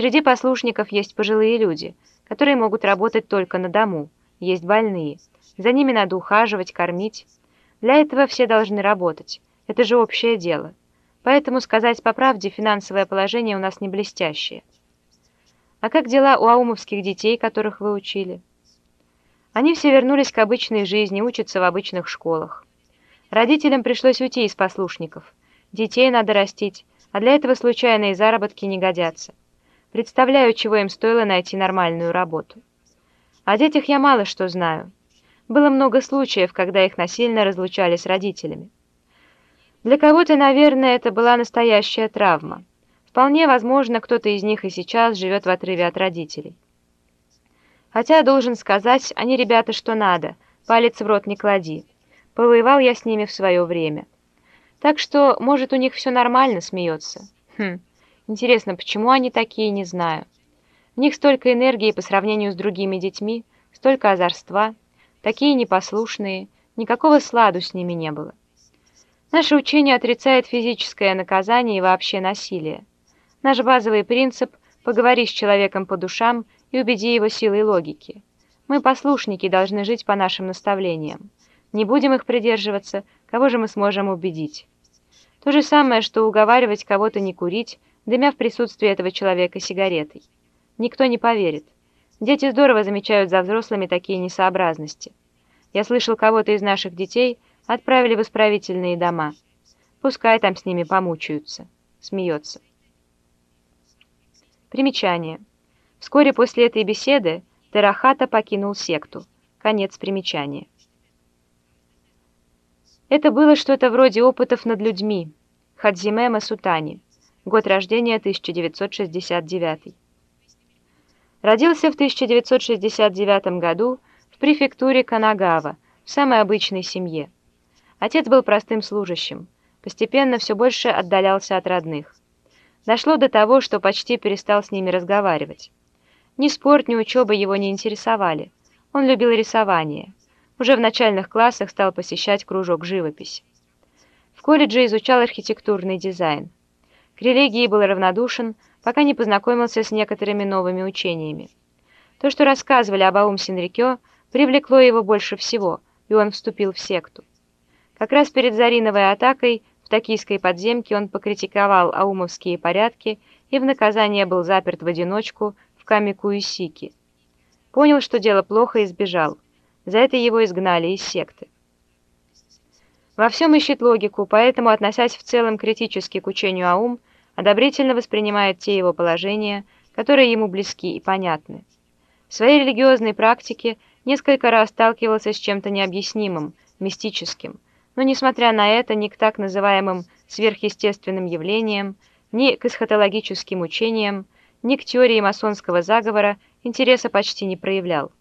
Среди послушников есть пожилые люди, которые могут работать только на дому, есть больные. За ними надо ухаживать, кормить. Для этого все должны работать. Это же общее дело. Поэтому, сказать по правде, финансовое положение у нас не блестящее. А как дела у аумовских детей, которых вы учили? Они все вернулись к обычной жизни, учатся в обычных школах. Родителям пришлось уйти из послушников. Детей надо растить, а для этого случайные заработки не годятся. Представляю, чего им стоило найти нормальную работу. О детях я мало что знаю. Было много случаев, когда их насильно разлучали с родителями. Для кого-то, наверное, это была настоящая травма. Вполне возможно, кто-то из них и сейчас живет в отрыве от родителей. Хотя, должен сказать, они ребята что надо, палец в рот не клади. Повоевал я с ними в свое время. Так что, может, у них все нормально, смеется. Хм, интересно, почему они такие, не знаю. В них столько энергии по сравнению с другими детьми, столько озорства, такие непослушные, никакого сладу с ними не было. Наше учение отрицает физическое наказание и вообще насилие. Наш базовый принцип – поговори с человеком по душам и убеди его силой логики. Мы, послушники, должны жить по нашим наставлениям. Не будем их придерживаться, кого же мы сможем убедить? То же самое, что уговаривать кого-то не курить, дымя в присутствии этого человека сигаретой. Никто не поверит. Дети здорово замечают за взрослыми такие несообразности. Я слышал, кого-то из наших детей отправили в исправительные дома. Пускай там с ними помучаются. Смеется. Примечание. Вскоре после этой беседы Терахата покинул секту. Конец примечания. Это было что-то вроде опытов над людьми. Хадзиме Масутани. Год рождения 1969. Родился в 1969 году в префектуре Канагава, в самой обычной семье. Отец был простым служащим, постепенно все больше отдалялся от родных. Дошло до того, что почти перестал с ними разговаривать. Ни спорт, ни учеба его не интересовали. Он любил рисование. Уже в начальных классах стал посещать кружок живописи. В колледже изучал архитектурный дизайн. К религии был равнодушен, пока не познакомился с некоторыми новыми учениями. То, что рассказывали об Аум Синрикё, привлекло его больше всего, и он вступил в секту. Как раз перед Зариновой атакой в токийской подземке он покритиковал аумовские порядки и в наказание был заперт в одиночку в Камикуисики. Понял, что дело плохо и сбежал. За это его изгнали из секты. Во всем ищет логику, поэтому, относясь в целом критически к учению Аум, одобрительно воспринимает те его положения, которые ему близки и понятны. В своей религиозной практике несколько раз сталкивался с чем-то необъяснимым, мистическим, но, несмотря на это, ни к так называемым сверхъестественным явлениям, ни к эсхатологическим учениям, ни к теории масонского заговора интереса почти не проявлял.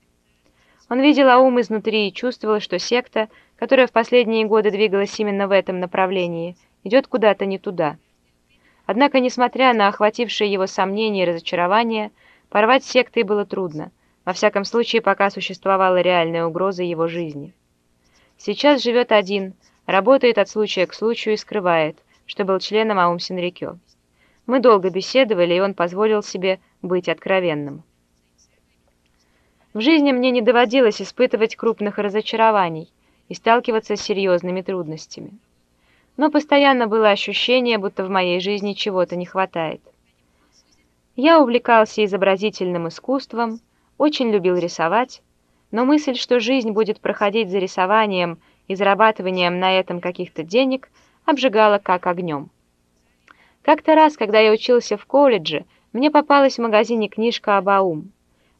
Он видел Аум изнутри и чувствовал, что секта, которая в последние годы двигалась именно в этом направлении, идет куда-то не туда. Однако, несмотря на охватившие его сомнения и разочарования, порвать с сектой было трудно, во всяком случае, пока существовала реальная угроза его жизни. Сейчас живет один, работает от случая к случаю и скрывает, что был членом Аум Синрикё. Мы долго беседовали, и он позволил себе быть откровенным. В жизни мне не доводилось испытывать крупных разочарований и сталкиваться с серьезными трудностями. Но постоянно было ощущение, будто в моей жизни чего-то не хватает. Я увлекался изобразительным искусством, очень любил рисовать, но мысль, что жизнь будет проходить за рисованием и зарабатыванием на этом каких-то денег, обжигала как огнем. Как-то раз, когда я учился в колледже, мне попалась в магазине книжка об Аум.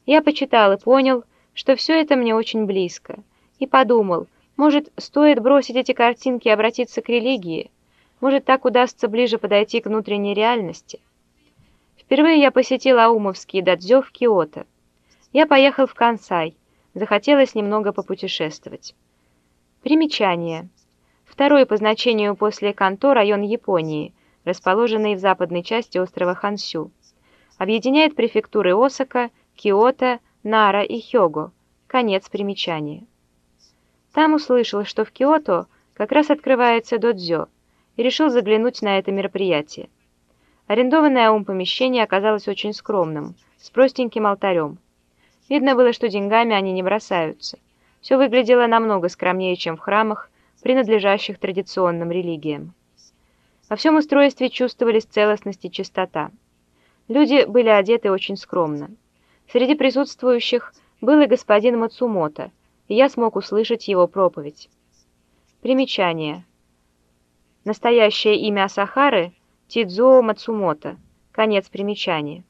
Я почитал и понял, что все это мне очень близко, и подумал, может, стоит бросить эти картинки и обратиться к религии, может, так удастся ближе подойти к внутренней реальности. Впервые я посетил Аумовский дадзё в Киото. Я поехал в Кансай, захотелось немного попутешествовать. Примечание. Второй по значению после Канто район Японии, расположенный в западной части острова Хансю. Объединяет префектуры Осака, Киото, Нара и Хёго. Конец примечания. Там услышал, что в Киото как раз открывается додзё, и решил заглянуть на это мероприятие. Арендованное Аум помещение оказалось очень скромным, с простеньким алтарем. Видно было, что деньгами они не бросаются. Все выглядело намного скромнее, чем в храмах, принадлежащих традиционным религиям. Во всем устройстве чувствовались целостность и чистота. Люди были одеты очень скромно. Среди присутствующих был и господин Мацумото, и я смог услышать его проповедь. Примечание. Настоящее имя Асахары – Тидзуо Мацумото. Конец примечания.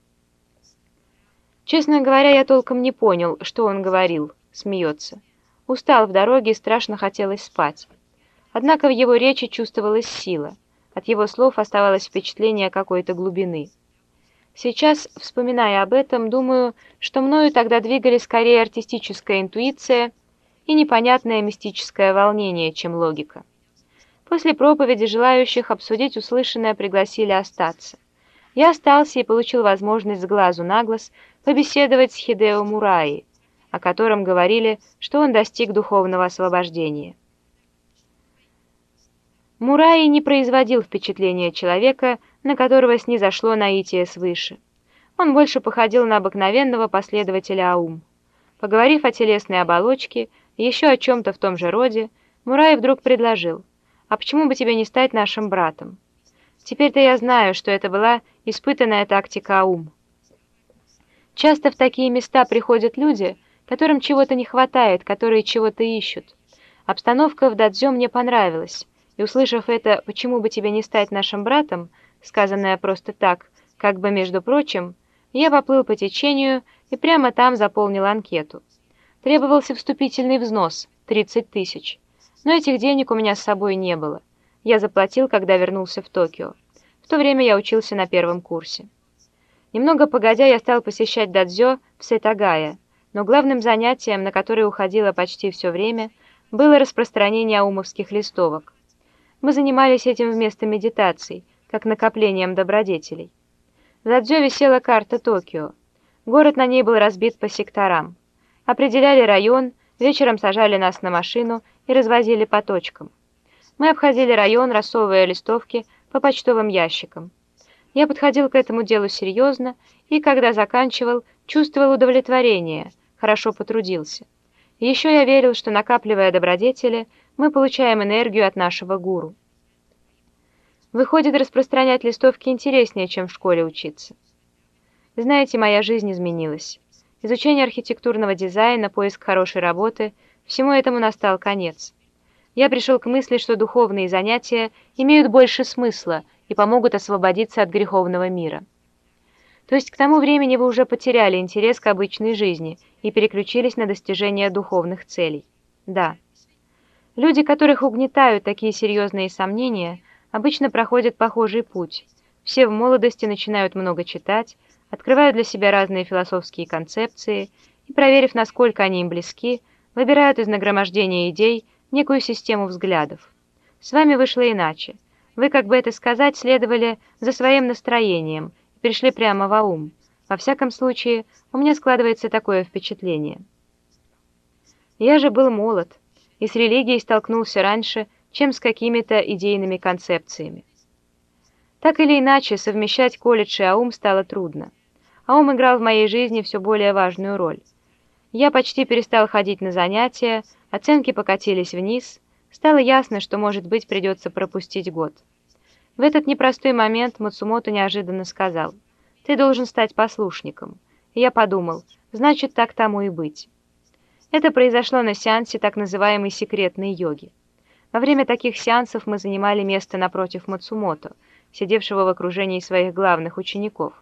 Честно говоря, я толком не понял, что он говорил, смеется. Устал в дороге и страшно хотелось спать. Однако в его речи чувствовалась сила. От его слов оставалось впечатление какой-то глубины. Сейчас, вспоминая об этом, думаю, что мною тогда двигали скорее артистическая интуиция и непонятное мистическое волнение, чем логика. После проповеди желающих обсудить услышанное пригласили остаться. Я остался и получил возможность с глазу на глаз побеседовать с Хидео Мураи, о котором говорили, что он достиг духовного освобождения. Мураи не производил впечатления человека, на которого снизошло наитие свыше. Он больше походил на обыкновенного последователя Аум. Поговорив о телесной оболочке еще о чем-то в том же роде, Мураи вдруг предложил, «А почему бы тебе не стать нашим братом?» Теперь-то я знаю, что это была испытанная тактика Аум. Часто в такие места приходят люди, которым чего-то не хватает, которые чего-то ищут. Обстановка в Дадзё мне понравилась, и, услышав это «почему бы тебе не стать нашим братом», сказанное просто так, как бы между прочим, я поплыл по течению и прямо там заполнил анкету. Требовался вступительный взнос – 30 тысяч. Но этих денег у меня с собой не было. Я заплатил, когда вернулся в Токио. В то время я учился на первом курсе. Немного погодя, я стал посещать дадзё в Сетагая, но главным занятием, на которое уходило почти все время, было распространение аумовских листовок. Мы занимались этим вместо медитаций, как накоплением добродетелей. В Дадзё висела карта Токио. Город на ней был разбит по секторам. Определяли район, вечером сажали нас на машину и развозили по точкам. Мы обходили район, рассовывая листовки по почтовым ящикам. Я подходил к этому делу серьезно и, когда заканчивал, чувствовал удовлетворение, хорошо потрудился. еще я верил, что, накапливая добродетели, мы получаем энергию от нашего гуру. Выходит, распространять листовки интереснее, чем в школе учиться. Знаете, моя жизнь изменилась. Изучение архитектурного дизайна, поиск хорошей работы – всему этому настал конец. Я пришел к мысли, что духовные занятия имеют больше смысла и помогут освободиться от греховного мира. То есть к тому времени вы уже потеряли интерес к обычной жизни и переключились на достижение духовных целей. Да. Люди, которых угнетают такие серьезные сомнения, обычно проходят похожий путь. Все в молодости начинают много читать, открывают для себя разные философские концепции и, проверив, насколько они им близки, выбирают из нагромождения идей некую систему взглядов. С вами вышло иначе. Вы, как бы это сказать, следовали за своим настроением и пришли прямо во ум. Во всяком случае, у меня складывается такое впечатление. Я же был молод, и с религией столкнулся раньше, чем с какими-то идейными концепциями. Так или иначе, совмещать колледж и аум стало трудно. Аум играл в моей жизни все более важную роль. Я почти перестал ходить на занятия, оценки покатились вниз, стало ясно, что, может быть, придется пропустить год. В этот непростой момент Мацумото неожиданно сказал, «Ты должен стать послушником». И я подумал, значит, так тому и быть. Это произошло на сеансе так называемой секретной йоги. Во время таких сеансов мы занимали место напротив Мацумото, сидевшего в окружении своих главных учеников,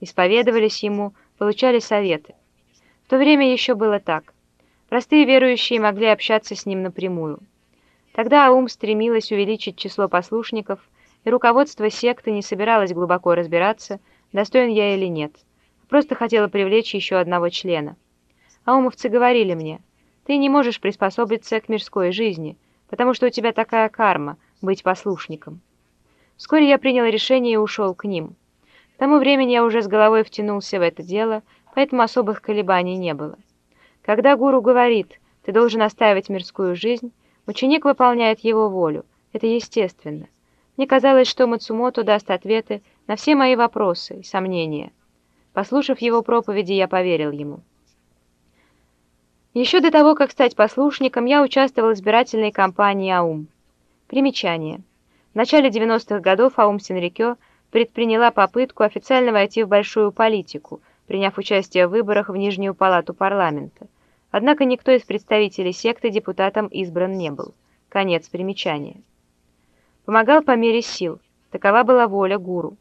исповедовались ему, получали советы. В то время еще было так. Простые верующие могли общаться с ним напрямую. Тогда Аум стремилась увеличить число послушников, и руководство секты не собиралось глубоко разбираться, достоин я или нет, просто хотела привлечь еще одного члена. Аумовцы говорили мне, ты не можешь приспособиться к мирской жизни, потому что у тебя такая карма — быть послушником. Вскоре я принял решение и ушел к ним. Тому времени я уже с головой втянулся в это дело, поэтому особых колебаний не было. Когда гуру говорит, ты должен оставить мирскую жизнь, ученик выполняет его волю, это естественно. Мне казалось, что Мацумото даст ответы на все мои вопросы и сомнения. Послушав его проповеди, я поверил ему. Еще до того, как стать послушником, я участвовал в избирательной кампании АУМ. Примечание. В начале 90-х годов Аум Синрикё предприняла попытку официально войти в большую политику, приняв участие в выборах в Нижнюю палату парламента. Однако никто из представителей секты депутатом избран не был. Конец примечания. Помогал по мере сил. Такова была воля гуру.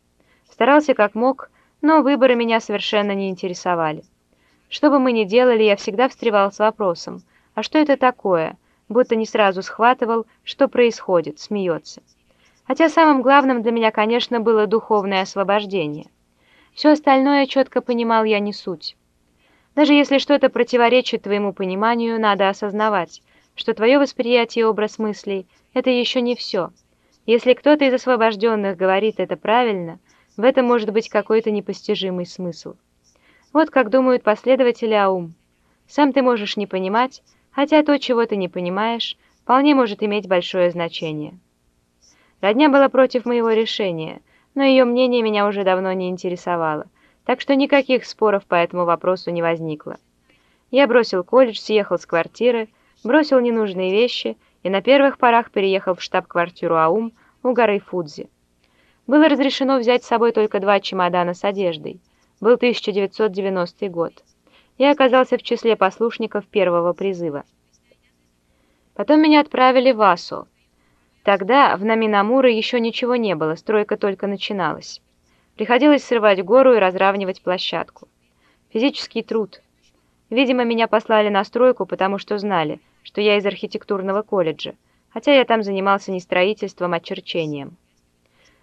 Старался как мог, но выборы меня совершенно не интересовали. Что бы мы ни делали, я всегда встревал с вопросом, а что это такое, будто не сразу схватывал, что происходит, смеется. Хотя самым главным для меня, конечно, было духовное освобождение. Все остальное четко понимал я не суть. Даже если что-то противоречит твоему пониманию, надо осознавать, что твое восприятие и образ мыслей — это еще не все. Если кто-то из освобожденных говорит это правильно, в этом может быть какой-то непостижимый смысл. Вот как думают последователи Аум. Сам ты можешь не понимать, хотя то, чего ты не понимаешь, вполне может иметь большое значение. Родня была против моего решения, но ее мнение меня уже давно не интересовало, так что никаких споров по этому вопросу не возникло. Я бросил колледж, съехал с квартиры, бросил ненужные вещи и на первых порах переехал в штаб-квартиру АУМ у горы Фудзи. Было разрешено взять с собой только два чемодана с одеждой. Был 1990 год. Я оказался в числе послушников первого призыва. Потом меня отправили в Асо. Тогда в Наминамуре еще ничего не было, стройка только начиналась. Приходилось срывать гору и разравнивать площадку. Физический труд. Видимо, меня послали на стройку, потому что знали, что я из архитектурного колледжа, хотя я там занимался не строительством, а черчением.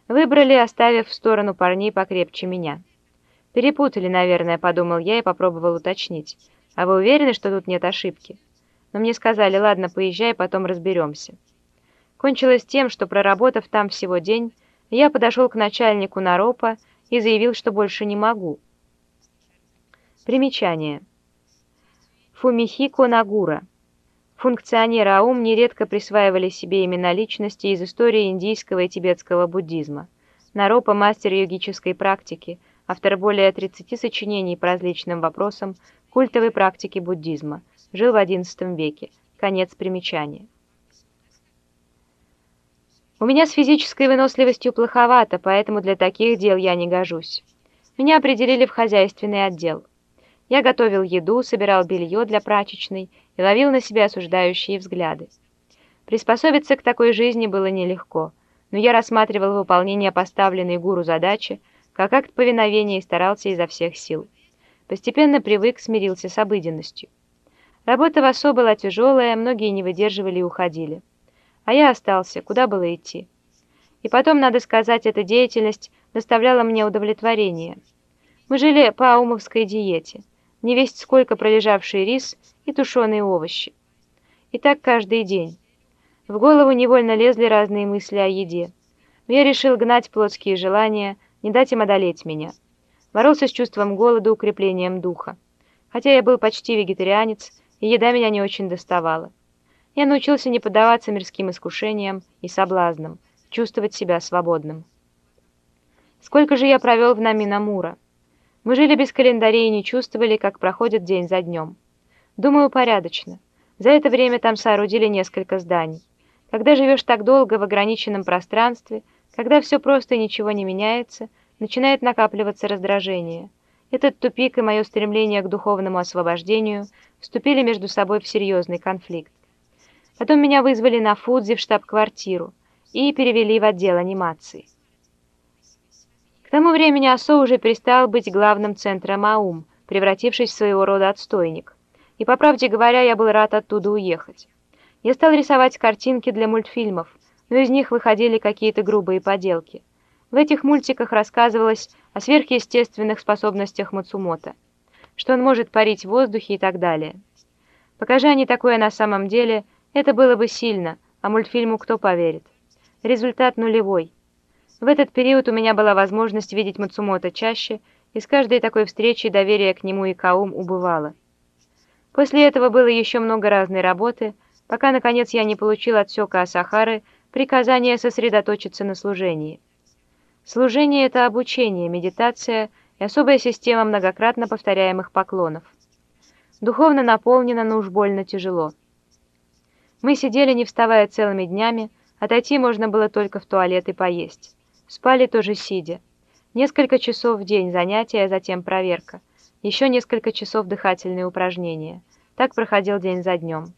Выбрали, оставив в сторону парней покрепче меня. «Перепутали, наверное», — подумал я и попробовал уточнить. «А вы уверены, что тут нет ошибки?» Но мне сказали, ладно, поезжай, потом разберемся. Кончилось тем, что, проработав там всего день, я подошел к начальнику Наропа и заявил, что больше не могу. Примечание. Фумихико Нагура. Функционеры Аум нередко присваивали себе имена личности из истории индийского и тибетского буддизма. Наропа – мастер йогической практики – автор более 30 сочинений по различным вопросам культовой практики буддизма, жил в XI веке. Конец примечания. У меня с физической выносливостью плоховато, поэтому для таких дел я не гожусь. Меня определили в хозяйственный отдел. Я готовил еду, собирал белье для прачечной и ловил на себя осуждающие взгляды. Приспособиться к такой жизни было нелегко, но я рассматривал выполнение поставленной гуру задачи как акт повиновения и старался изо всех сил. Постепенно привык, смирился с обыденностью. Работа в ОСО была тяжелая, многие не выдерживали и уходили. А я остался, куда было идти. И потом, надо сказать, эта деятельность доставляла мне удовлетворение. Мы жили по аумовской диете, не весть сколько пролежавший рис и тушеные овощи. И так каждый день. В голову невольно лезли разные мысли о еде. я решил гнать плотские желания, не дать им одолеть меня. Боролся с чувством голода, укреплением духа. Хотя я был почти вегетарианец, и еда меня не очень доставала. Я научился не поддаваться мирским искушениям и соблазнам, чувствовать себя свободным. Сколько же я провел в Наминамура? Мы жили без календарей и не чувствовали, как проходит день за днем. Думаю, порядочно. За это время там соорудили несколько зданий. Когда живешь так долго в ограниченном пространстве – когда все просто и ничего не меняется, начинает накапливаться раздражение. Этот тупик и мое стремление к духовному освобождению вступили между собой в серьезный конфликт. Потом меня вызвали на Фудзи в штаб-квартиру и перевели в отдел анимации. К тому времени АСО уже перестал быть главным центром АУМ, превратившись в своего рода отстойник. И, по правде говоря, я был рад оттуда уехать. Я стал рисовать картинки для мультфильмов, но из них выходили какие-то грубые поделки. В этих мультиках рассказывалось о сверхъестественных способностях Мацумото, что он может парить в воздухе и так далее. Покажи они такое на самом деле, это было бы сильно, а мультфильму кто поверит? Результат нулевой. В этот период у меня была возможность видеть Мацумото чаще, и с каждой такой встречей доверие к нему и Каум убывало. После этого было еще много разной работы, пока, наконец, я не получил от Сёка Асахары приказание сосредоточиться на служении. Служение – это обучение, медитация и особая система многократно повторяемых поклонов. Духовно наполнено, но уж больно тяжело. Мы сидели, не вставая целыми днями, отойти можно было только в туалет и поесть. Спали тоже сидя. Несколько часов в день занятия, а затем проверка. Еще несколько часов дыхательные упражнения. Так проходил день за днем.